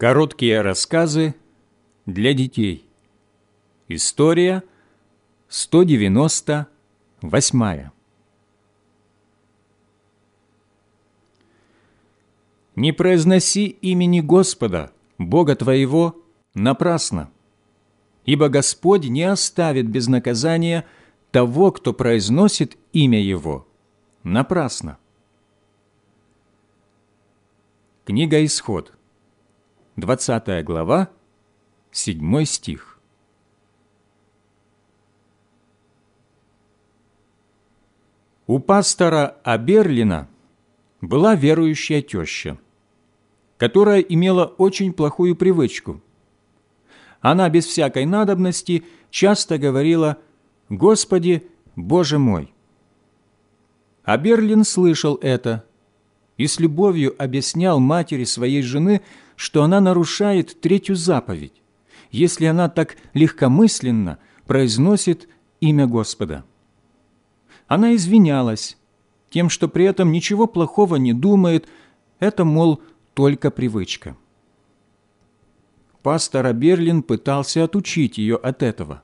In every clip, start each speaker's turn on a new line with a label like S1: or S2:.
S1: Короткие рассказы для детей. История 198. Не произноси имени Господа, Бога твоего, напрасно, ибо Господь не оставит без наказания того, кто произносит имя Его, напрасно. Книга Исход, 20 глава, 7 стих. У пастора Аберлина была верующая теща, которая имела очень плохую привычку. Она без всякой надобности часто говорила «Господи, Боже мой!». Аберлин слышал это и с любовью объяснял матери своей жены, что она нарушает третью заповедь, если она так легкомысленно произносит имя Господа. Она извинялась тем, что при этом ничего плохого не думает, это, мол, только привычка. Пастор Берлин пытался отучить ее от этого,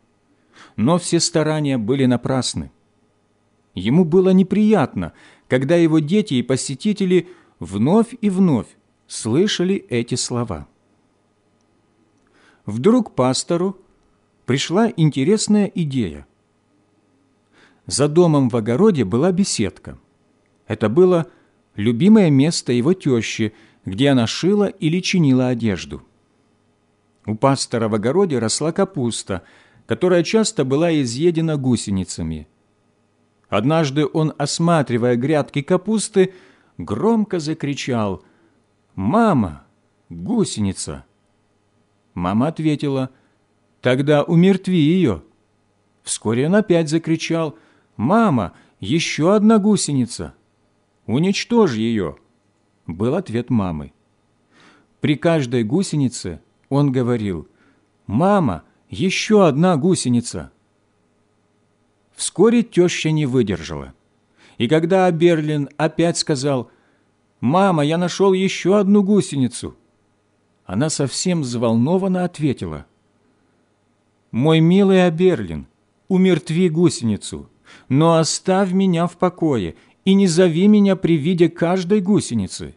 S1: но все старания были напрасны. Ему было неприятно, когда его дети и посетители вновь и вновь слышали эти слова. Вдруг пастору пришла интересная идея. За домом в огороде была беседка. Это было любимое место его тещи, где она шила или чинила одежду. У пастора в огороде росла капуста, которая часто была изъедена гусеницами – Однажды он, осматривая грядки капусты, громко закричал «Мама, гусеница!» Мама ответила «Тогда умертви ее». Вскоре он опять закричал «Мама, еще одна гусеница! Уничтожь ее!» Был ответ мамы. При каждой гусенице он говорил «Мама, еще одна гусеница!» Вскоре теща не выдержала. И когда Берлин опять сказал «Мама, я нашел еще одну гусеницу», она совсем взволнованно ответила «Мой милый Аберлин, умертви гусеницу, но оставь меня в покое и не зови меня при виде каждой гусеницы».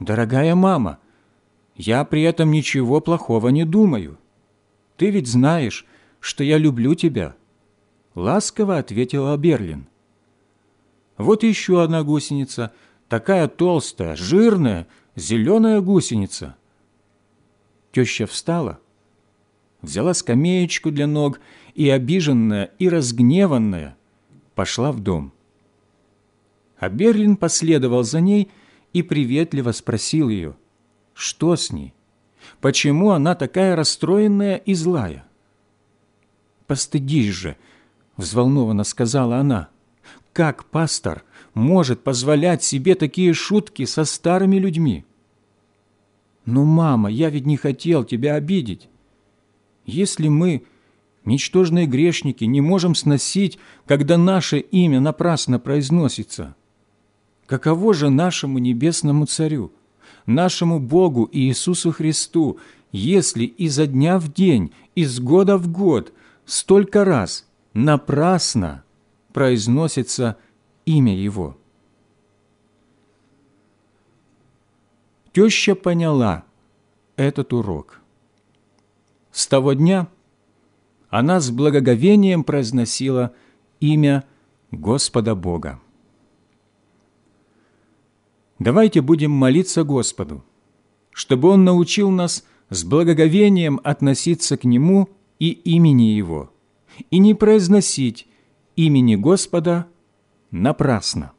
S1: «Дорогая мама, я при этом ничего плохого не думаю. Ты ведь знаешь, что я люблю тебя» ласково ответила Берлин. Вот еще одна гусеница, такая толстая, жирная, зеленая гусеница. Теща встала, взяла скамеечку для ног и, обиженная и разгневанная, пошла в дом. А Берлин последовал за ней и приветливо спросил ее, что с ней, почему она такая расстроенная и злая. «Постыдись же!» – взволнованно сказала она. «Как пастор может позволять себе такие шутки со старыми людьми?» «Но, мама, я ведь не хотел тебя обидеть. Если мы, ничтожные грешники, не можем сносить, когда наше имя напрасно произносится, каково же нашему небесному Царю, нашему Богу Иисусу Христу, если изо дня в день, из года в год, столько раз напрасно произносится имя Его. Теща поняла этот урок. С того дня она с благоговением произносила имя Господа Бога. Давайте будем молиться Господу, чтобы Он научил нас с благоговением относиться к Нему и имени Его – и не произносить имени Господа напрасно.